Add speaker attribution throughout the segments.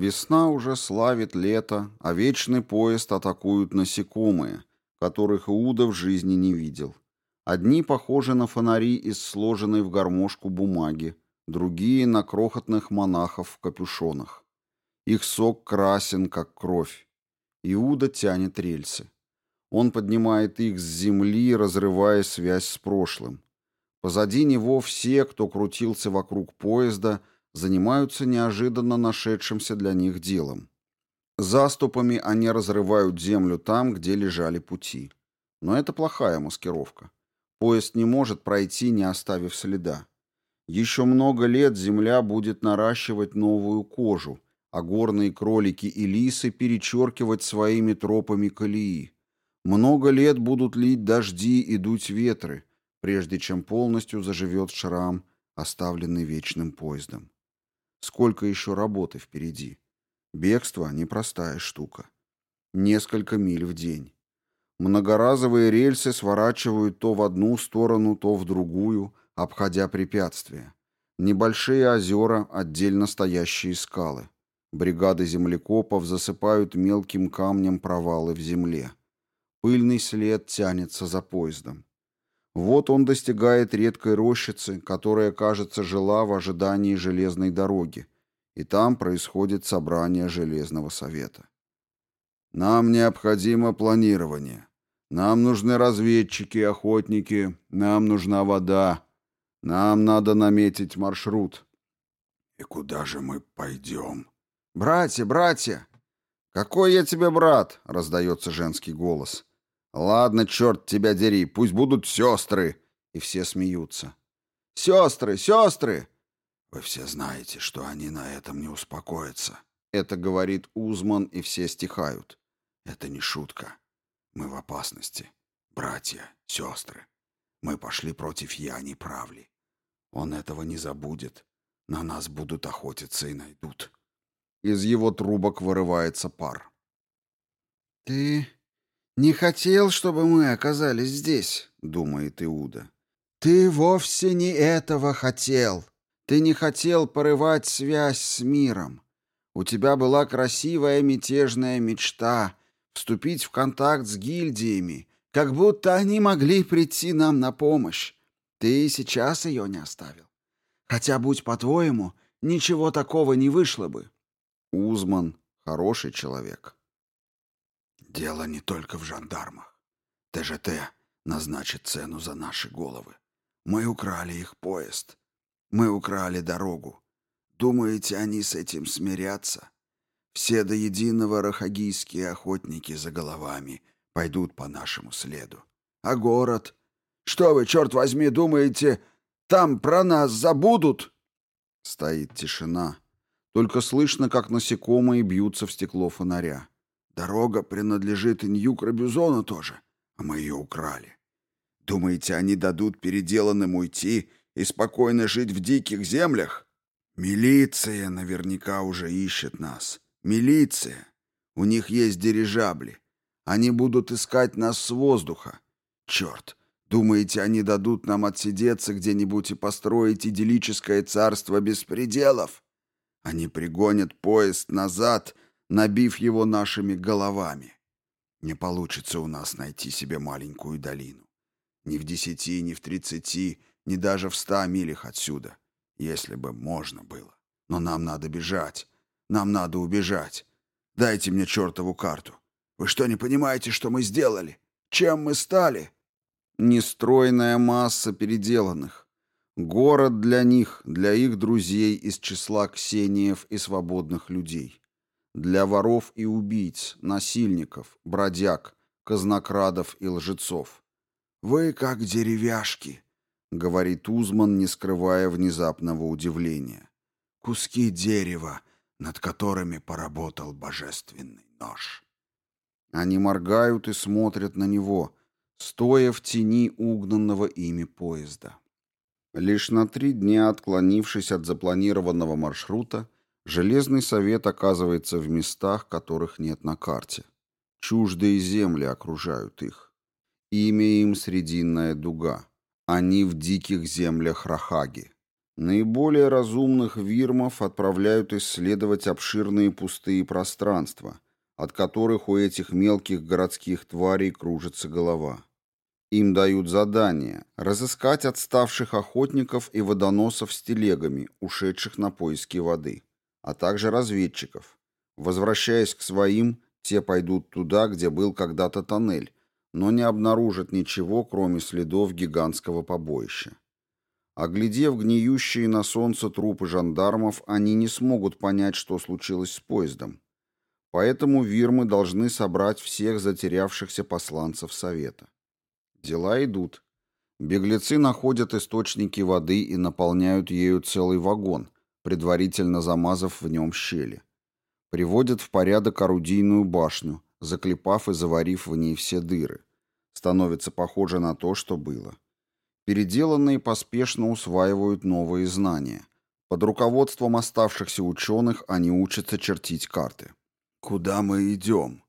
Speaker 1: Весна уже славит лето, а вечный поезд атакуют насекомые, которых Иуда в жизни не видел. Одни похожи на фонари из сложенной в гармошку бумаги, другие — на крохотных монахов в капюшонах. Их сок красен, как кровь. Иуда тянет рельсы. Он поднимает их с земли, разрывая связь с прошлым. Позади него все, кто крутился вокруг поезда, занимаются неожиданно нашедшимся для них делом. Заступами они разрывают землю там, где лежали пути. Но это плохая маскировка. Поезд не может пройти, не оставив следа. Еще много лет земля будет наращивать новую кожу, а горные кролики и лисы перечеркивать своими тропами колеи. Много лет будут лить дожди и дуть ветры, прежде чем полностью заживет шрам, оставленный вечным поездом. Сколько еще работы впереди? Бегство — непростая штука. Несколько миль в день. Многоразовые рельсы сворачивают то в одну сторону, то в другую, обходя препятствия. Небольшие озера, отдельно стоящие скалы. Бригады землекопов засыпают мелким камнем провалы в земле. Пыльный след тянется за поездом. Вот он достигает редкой рощицы, которая, кажется, жила в ожидании железной дороги, и там происходит собрание Железного Совета. Нам необходимо планирование. Нам нужны разведчики, охотники, нам нужна вода. Нам надо наметить маршрут. И куда же мы пойдем? Братья, братья! Какой я тебе брат? Раздается женский голос. Ладно, черт тебя дери, пусть будут сестры. И все смеются. Сестры, сестры! Вы все знаете, что они на этом не успокоятся. Это говорит Узман, и все стихают. Это не шутка. Мы в опасности. Братья, сестры. Мы пошли против Яни Правли. Он этого не забудет. На нас будут охотиться и найдут. Из его трубок вырывается пар.
Speaker 2: «Ты не хотел, чтобы мы оказались здесь?» — думает Иуда. «Ты вовсе не этого хотел. Ты не хотел порывать связь с миром. У тебя была красивая мятежная мечта — вступить в контакт с гильдиями, как будто они могли прийти нам на помощь. Ты сейчас ее не оставил. Хотя, будь по-твоему, ничего такого не вышло бы.
Speaker 1: Узман — хороший человек.
Speaker 2: Дело не только в жандармах. ТЖТ назначит цену за наши головы. Мы украли их поезд. Мы украли дорогу. Думаете, они с этим смирятся? Все до единого рахагийские охотники за головами пойдут по нашему следу. А город? Что вы, черт возьми, думаете, там про нас забудут?»
Speaker 1: Стоит тишина. Только слышно, как насекомые бьются в стекло фонаря.
Speaker 2: «Дорога принадлежит Инью Крабюзону тоже, а мы ее украли. Думаете, они дадут переделанным уйти и спокойно жить в диких землях? Милиция наверняка уже ищет нас. Милиция. У них есть дирижабли. Они будут искать нас с воздуха. Черт, Думаете, они дадут нам отсидеться где-нибудь и построить идиллическое царство беспределов? Они пригонят поезд назад, набив его нашими головами. Не получится у нас найти себе маленькую долину. Ни в десяти, ни в тридцати, ни даже в ста милях отсюда. Если бы можно было. Но нам надо бежать. Нам надо убежать. Дайте мне чертову карту. Вы что, не понимаете, что мы сделали? Чем мы стали?»
Speaker 1: Нестройная масса переделанных. Город для них, для их друзей из числа ксениев и свободных людей. Для воров и убийц, насильников, бродяг, казнокрадов и лжецов.
Speaker 2: «Вы как деревяшки», — говорит Узман, не скрывая внезапного удивления. «Куски дерева, над которыми поработал божественный нож».
Speaker 1: Они моргают и смотрят на него — стоя в тени угнанного ими поезда. Лишь на три дня отклонившись от запланированного маршрута, Железный Совет оказывается в местах, которых нет на карте. Чуждые земли окружают их. Имя им Срединная дуга. Они в диких землях Рахаги. Наиболее разумных вирмов отправляют исследовать обширные пустые пространства, от которых у этих мелких городских тварей кружится голова. Им дают задание разыскать отставших охотников и водоносов с телегами, ушедших на поиски воды, а также разведчиков. Возвращаясь к своим, те пойдут туда, где был когда-то тоннель, но не обнаружат ничего, кроме следов гигантского побоища. Оглядев гниющие на солнце трупы жандармов, они не смогут понять, что случилось с поездом. Поэтому вирмы должны собрать всех затерявшихся посланцев Совета. Дела идут. Беглецы находят источники воды и наполняют ею целый вагон, предварительно замазав в нем щели. Приводят в порядок орудийную башню, заклепав и заварив в ней все дыры. Становится похоже на то, что было. Переделанные поспешно усваивают новые знания. Под руководством оставшихся ученых они учатся чертить карты.
Speaker 2: «Куда мы идем?»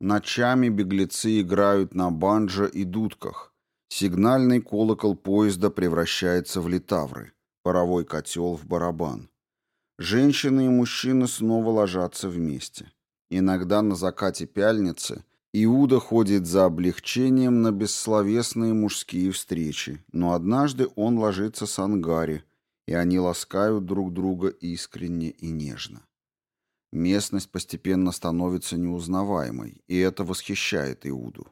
Speaker 1: Ночами беглецы играют на банджо и дудках. Сигнальный колокол поезда превращается в литавры, паровой котел в барабан. Женщины и мужчины снова ложатся вместе. Иногда на закате пяльницы Иуда ходит за облегчением на бессловесные мужские встречи, но однажды он ложится с ангари, и они ласкают друг друга искренне и нежно. Местность постепенно становится неузнаваемой, и это восхищает Иуду.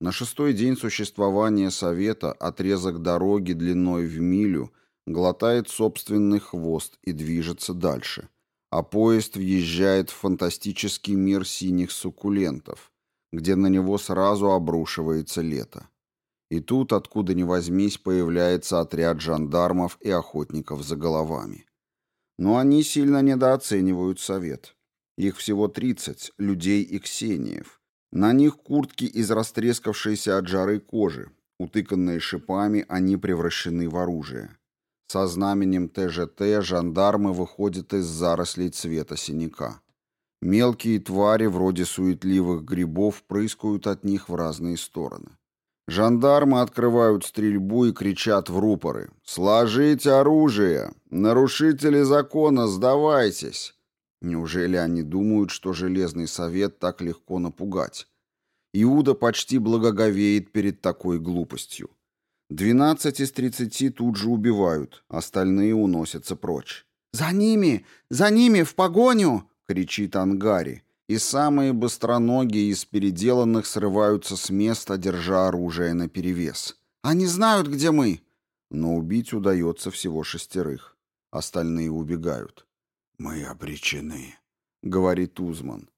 Speaker 1: На шестой день существования Совета отрезок дороги длиной в милю глотает собственный хвост и движется дальше, а поезд въезжает в фантастический мир синих суккулентов, где на него сразу обрушивается лето. И тут, откуда ни возьмись, появляется отряд жандармов и охотников за головами. Но они сильно недооценивают совет. Их всего 30, людей и ксениев. На них куртки из растрескавшейся от жары кожи. Утыканные шипами, они превращены в оружие. Со знаменем ТЖТ жандармы выходят из зарослей цвета синяка. Мелкие твари, вроде суетливых грибов, прыскают от них в разные стороны. Жандармы открывают стрельбу и кричат в рупоры. «Сложите оружие! Нарушители закона, сдавайтесь!» Неужели они думают, что Железный Совет так легко напугать? Иуда почти благоговеет перед такой глупостью. Двенадцать из тридцати тут же убивают, остальные уносятся прочь. «За ними! За ними! В погоню!» — кричит Ангари и самые быстроногие из переделанных срываются с места, держа оружие наперевес. «Они знают, где мы!» Но убить удается всего шестерых. Остальные убегают.
Speaker 2: «Мы обречены», — говорит Узман.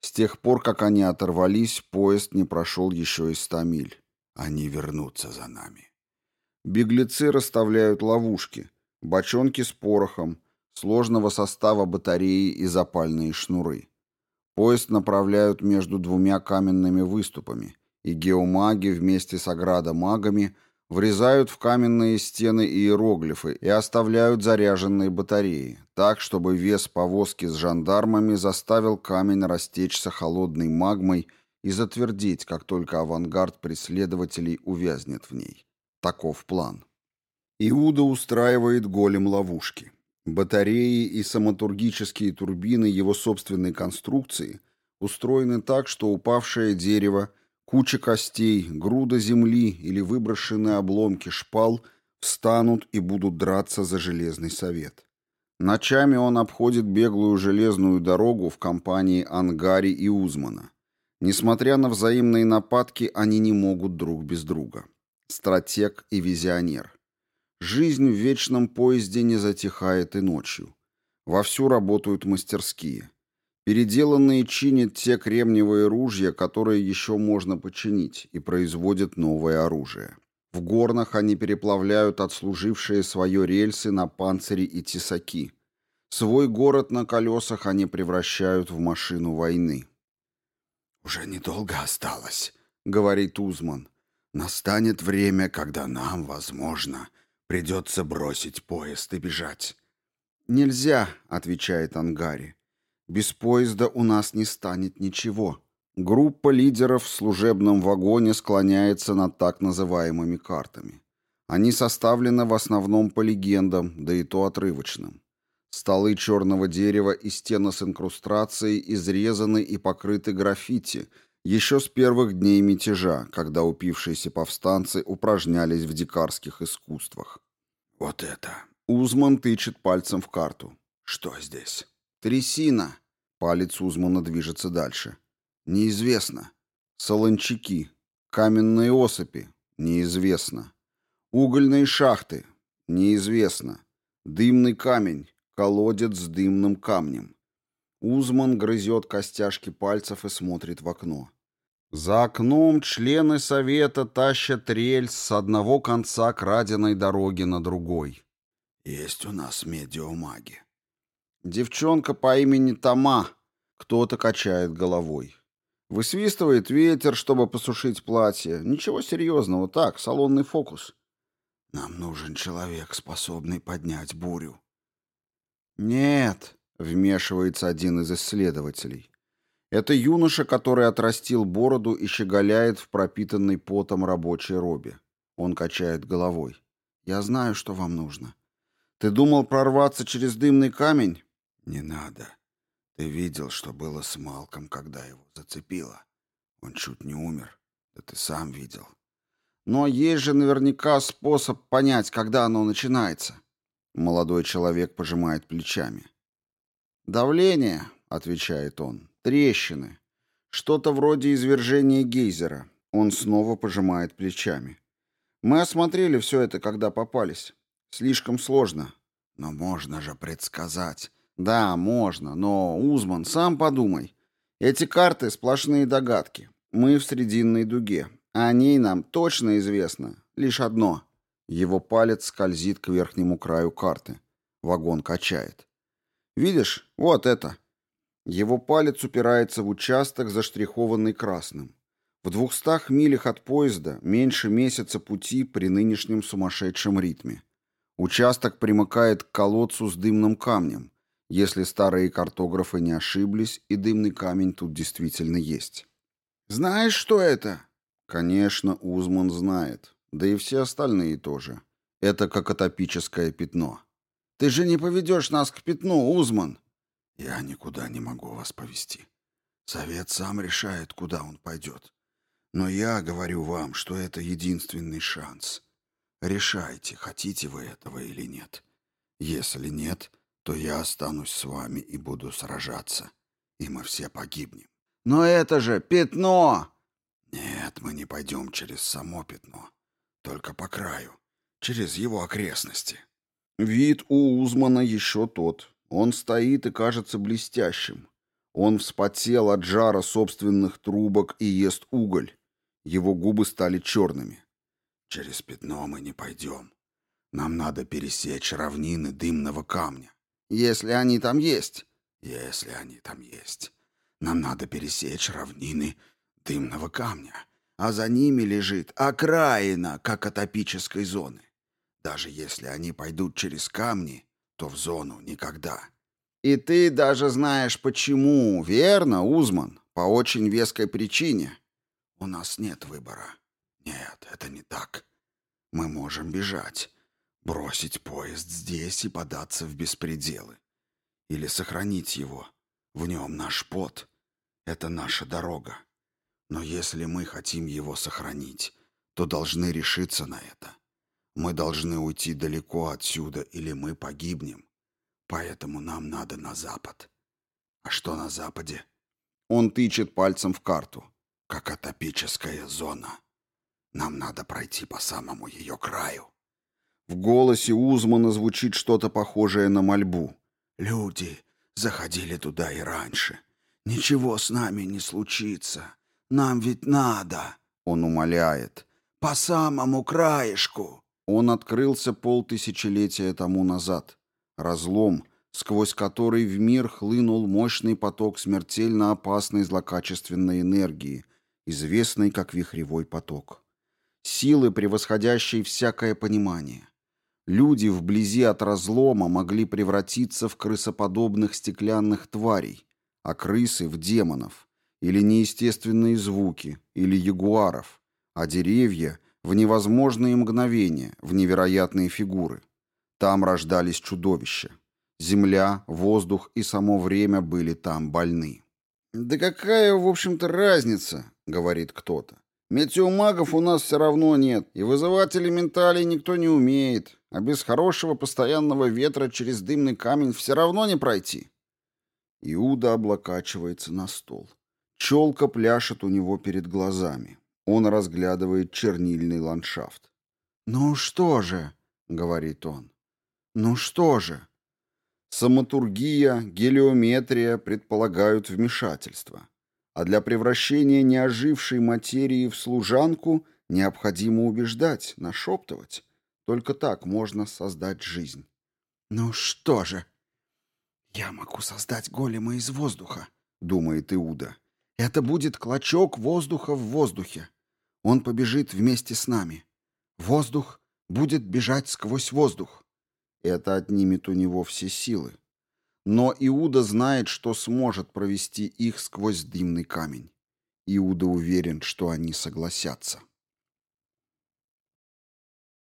Speaker 1: С тех пор, как они оторвались, поезд не прошел еще и ста миль.
Speaker 2: Они вернутся за нами.
Speaker 1: Беглецы расставляют ловушки, бочонки с порохом, сложного состава батареи и запальные шнуры. Поезд направляют между двумя каменными выступами, и геомаги вместе с аградомагами врезают в каменные стены иероглифы и оставляют заряженные батареи, так, чтобы вес повозки с жандармами заставил камень растечься холодной магмой и затвердеть, как только авангард преследователей увязнет в ней. Таков план. Иуда устраивает голем ловушки. Батареи и самотургические турбины его собственной конструкции устроены так, что упавшее дерево, куча костей, груда земли или выброшенные обломки шпал встанут и будут драться за железный совет. Ночами он обходит беглую железную дорогу в компании Ангари и Узмана. Несмотря на взаимные нападки, они не могут друг без друга. Стратег и визионер. Жизнь в вечном поезде не затихает и ночью. Вовсю работают мастерские. Переделанные чинят те кремниевые ружья, которые еще можно починить, и производят новое оружие. В горнах они переплавляют отслужившие свое рельсы на панцири и тесаки. Свой город на колесах они превращают в машину войны.
Speaker 2: «Уже недолго осталось», — говорит Узман. «Настанет время, когда нам, возможно, — Придется бросить поезд и бежать.
Speaker 1: «Нельзя», — отвечает Ангари. «Без поезда у нас не станет ничего». Группа лидеров в служебном вагоне склоняется над так называемыми картами. Они составлены в основном по легендам, да и то отрывочным. Столы черного дерева и стены с инкрустрацией изрезаны и покрыты граффити еще с первых дней мятежа, когда упившиеся повстанцы упражнялись в дикарских искусствах.
Speaker 2: «Вот это!»
Speaker 1: Узман тычет пальцем в карту.
Speaker 2: «Что здесь?»
Speaker 1: «Трясина!» Палец Узмана движется дальше. «Неизвестно. Солончаки. Каменные осыпи. Неизвестно. Угольные шахты. Неизвестно. Дымный камень. Колодец с дымным камнем. Узман грызет костяшки пальцев и смотрит в окно. За окном члены совета тащат рельс с одного конца краденой дороги на другой.
Speaker 2: «Есть у нас медиумаги».
Speaker 1: Девчонка по имени Тома. Кто-то качает головой. Высвистывает ветер, чтобы посушить платье. Ничего серьезного, так, салонный фокус.
Speaker 2: Нам нужен человек, способный поднять бурю.
Speaker 1: Нет, вмешивается один из исследователей. Это юноша, который отрастил бороду и щеголяет в пропитанной потом рабочей робе. Он качает головой. «Я знаю, что вам нужно. Ты думал прорваться через дымный камень?»
Speaker 2: «Не надо. Ты видел, что было с Малком, когда его зацепило? Он чуть не умер. Да ты сам видел.
Speaker 1: Но есть же наверняка способ понять, когда оно начинается. Молодой человек пожимает плечами. «Давление», — отвечает он, — «трещины. Что-то вроде извержения гейзера». Он снова пожимает плечами. «Мы осмотрели все это, когда попались. Слишком сложно.
Speaker 2: Но можно же предсказать.
Speaker 1: Да, можно, но, Узман, сам подумай. Эти карты — сплошные догадки. Мы в срединной дуге. О ней нам точно известно лишь одно. Его палец скользит к верхнему краю карты. Вагон качает. Видишь, вот это. Его палец упирается в участок, заштрихованный красным. В двухстах милях от поезда меньше месяца пути при нынешнем сумасшедшем ритме. Участок примыкает к колодцу с дымным камнем, если старые картографы не ошиблись, и дымный камень тут действительно есть. «Знаешь, что это?» Конечно, Узман знает. Да и все остальные тоже. Это как атопическое пятно. «Ты же не поведешь нас к пятну, Узман!»
Speaker 2: «Я никуда не могу вас повести. Совет сам решает, куда он пойдет. Но я говорю вам, что это единственный шанс. Решайте, хотите вы этого или нет. Если нет, то я останусь с вами и буду сражаться, и мы все погибнем.
Speaker 1: Но это же пятно!
Speaker 2: Нет, мы не пойдем через само пятно, только по краю, через его окрестности.
Speaker 1: Вид у Узмана еще тот. Он стоит и кажется блестящим. Он вспотел от жара собственных трубок и ест уголь. Его губы стали черными.
Speaker 2: Через пятно мы не пойдем. Нам надо пересечь равнины дымного камня.
Speaker 1: Если они там есть.
Speaker 2: Если они там есть. Нам надо пересечь равнины дымного камня, а за ними лежит окраина, как атопической зоны. Даже если они пойдут через камни, то в зону никогда.
Speaker 1: И ты даже знаешь почему, верно, Узман? По очень веской причине.
Speaker 2: У нас нет выбора. Нет, это не так. Мы можем бежать, Бросить поезд здесь и податься в беспределы. Или сохранить его. В нем наш пот. Это наша дорога. Но если мы хотим его сохранить, то должны решиться на это. Мы должны уйти далеко отсюда, или мы погибнем. Поэтому нам надо на запад. А что на западе?
Speaker 1: Он тычет пальцем в карту.
Speaker 2: Как атопическая зона. Нам надо пройти по самому ее краю.
Speaker 1: В голосе Узмана звучит что-то похожее на мольбу.
Speaker 2: «Люди заходили туда и раньше. Ничего с нами не случится. Нам ведь надо!»
Speaker 1: Он умоляет.
Speaker 2: «По самому краешку!»
Speaker 1: Он открылся полтысячелетия тому назад. Разлом, сквозь который в мир хлынул мощный поток смертельно опасной злокачественной энергии, известный как вихревой поток. Силы, превосходящие всякое понимание. Люди вблизи от разлома могли превратиться в крысоподобных стеклянных тварей, а крысы — в демонов, или неестественные звуки, или ягуаров, а деревья — в невозможные мгновения, в невероятные фигуры. Там рождались чудовища. Земля, воздух и само время были там больны. «Да какая, в общем-то, разница?» — говорит кто-то. «Метеомагов у нас все равно нет, и вызывать элементалей никто не умеет, а без хорошего постоянного ветра через дымный камень все равно не пройти». Иуда облокачивается на стол. Челка пляшет у него перед глазами. Он разглядывает чернильный ландшафт. «Ну что же?» — говорит он. «Ну что же?» Самотургия, гелиометрия предполагают вмешательство. А для превращения неожившей материи в служанку необходимо убеждать, нашептывать. Только так можно создать жизнь. «Ну что же?» «Я могу создать голема из воздуха», — думает Иуда. «Это будет клочок воздуха в воздухе. Он побежит вместе с нами. Воздух будет бежать сквозь воздух. Это отнимет у него все силы. Но Иуда знает, что сможет провести их сквозь дымный камень. Иуда уверен, что они согласятся.